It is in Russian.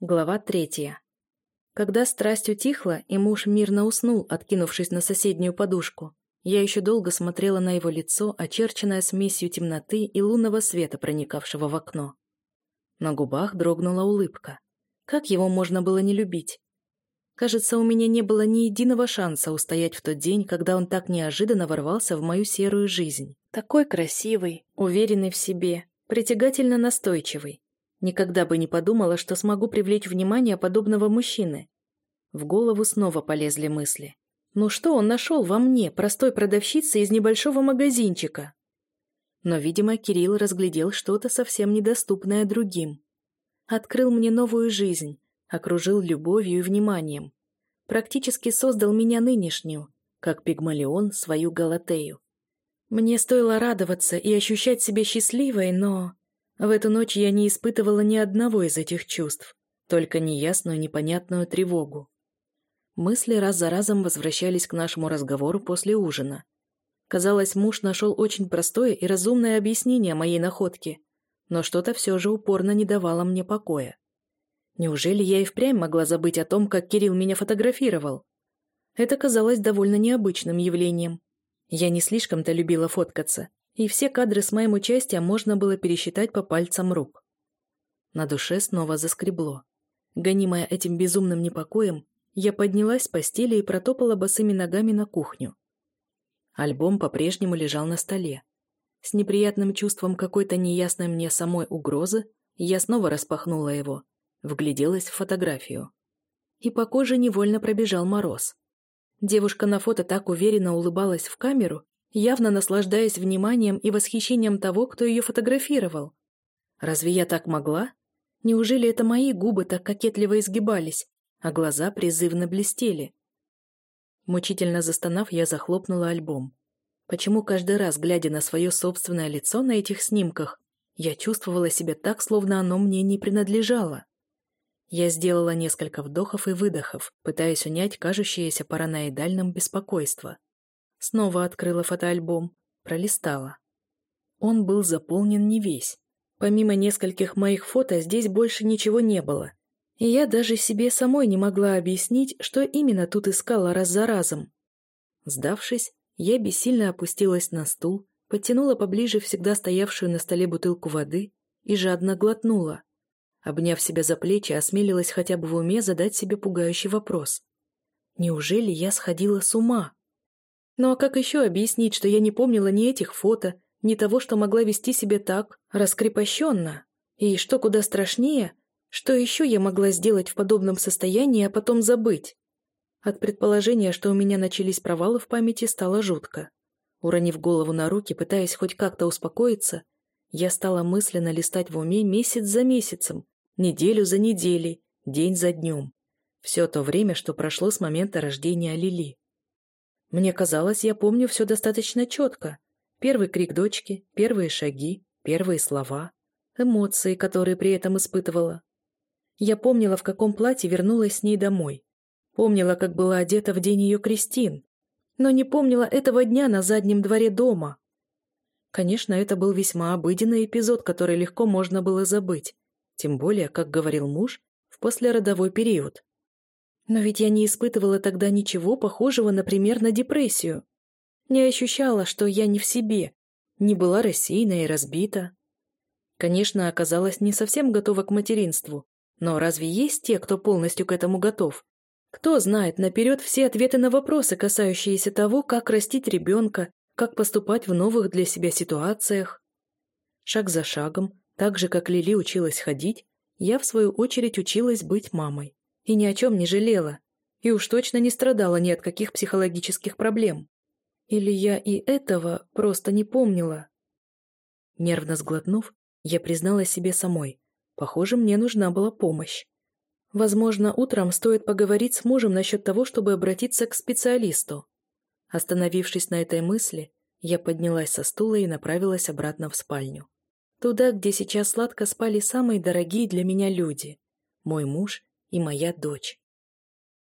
Глава третья. Когда страсть утихла, и муж мирно уснул, откинувшись на соседнюю подушку, я еще долго смотрела на его лицо, очерченное смесью темноты и лунного света, проникавшего в окно. На губах дрогнула улыбка. Как его можно было не любить? Кажется, у меня не было ни единого шанса устоять в тот день, когда он так неожиданно ворвался в мою серую жизнь. Такой красивый, уверенный в себе, притягательно настойчивый. Никогда бы не подумала, что смогу привлечь внимание подобного мужчины. В голову снова полезли мысли. Ну что он нашел во мне, простой продавщице из небольшого магазинчика? Но, видимо, Кирилл разглядел что-то совсем недоступное другим. Открыл мне новую жизнь, окружил любовью и вниманием. Практически создал меня нынешнюю, как Пигмалион свою Галатею. Мне стоило радоваться и ощущать себя счастливой, но... В эту ночь я не испытывала ни одного из этих чувств, только неясную непонятную тревогу. Мысли раз за разом возвращались к нашему разговору после ужина. Казалось, муж нашел очень простое и разумное объяснение моей находки, но что-то все же упорно не давало мне покоя. Неужели я и впрямь могла забыть о том, как Кирилл меня фотографировал? Это казалось довольно необычным явлением. Я не слишком-то любила фоткаться, и все кадры с моим участием можно было пересчитать по пальцам рук. На душе снова заскребло. Гонимая этим безумным непокоем, я поднялась с постели и протопала босыми ногами на кухню. Альбом по-прежнему лежал на столе. С неприятным чувством какой-то неясной мне самой угрозы я снова распахнула его, вгляделась в фотографию. И по коже невольно пробежал мороз. Девушка на фото так уверенно улыбалась в камеру, явно наслаждаясь вниманием и восхищением того, кто ее фотографировал. Разве я так могла? Неужели это мои губы так кокетливо изгибались, а глаза призывно блестели? Мучительно застонав, я захлопнула альбом. Почему каждый раз, глядя на свое собственное лицо на этих снимках, я чувствовала себя так, словно оно мне не принадлежало? Я сделала несколько вдохов и выдохов, пытаясь унять кажущееся параноидальным беспокойство. Снова открыла фотоальбом, пролистала. Он был заполнен не весь. Помимо нескольких моих фото здесь больше ничего не было. И я даже себе самой не могла объяснить, что именно тут искала раз за разом. Сдавшись, я бессильно опустилась на стул, подтянула поближе всегда стоявшую на столе бутылку воды и жадно глотнула. Обняв себя за плечи, осмелилась хотя бы в уме задать себе пугающий вопрос. Неужели я сходила с ума? Ну а как еще объяснить, что я не помнила ни этих фото, ни того, что могла вести себя так, раскрепощенно? И что куда страшнее, что еще я могла сделать в подобном состоянии, а потом забыть? От предположения, что у меня начались провалы в памяти, стало жутко. Уронив голову на руки, пытаясь хоть как-то успокоиться, я стала мысленно листать в уме месяц за месяцем, неделю за неделей, день за днем. Все то время, что прошло с момента рождения Лили. Мне казалось, я помню все достаточно четко. Первый крик дочки, первые шаги, первые слова, эмоции, которые при этом испытывала. Я помнила, в каком платье вернулась с ней домой. Помнила, как была одета в день ее крестин. Но не помнила этого дня на заднем дворе дома. Конечно, это был весьма обыденный эпизод, который легко можно было забыть. Тем более, как говорил муж, в послеродовой период. Но ведь я не испытывала тогда ничего похожего, например, на депрессию. Не ощущала, что я не в себе, не была рассеяна и разбита. Конечно, оказалась не совсем готова к материнству, но разве есть те, кто полностью к этому готов? Кто знает наперед все ответы на вопросы, касающиеся того, как растить ребенка, как поступать в новых для себя ситуациях? Шаг за шагом, так же, как Лили училась ходить, я, в свою очередь, училась быть мамой и ни о чем не жалела, и уж точно не страдала ни от каких психологических проблем. Или я и этого просто не помнила? Нервно сглотнув, я признала себе самой. Похоже, мне нужна была помощь. Возможно, утром стоит поговорить с мужем насчет того, чтобы обратиться к специалисту. Остановившись на этой мысли, я поднялась со стула и направилась обратно в спальню. Туда, где сейчас сладко спали самые дорогие для меня люди. Мой муж и моя дочь.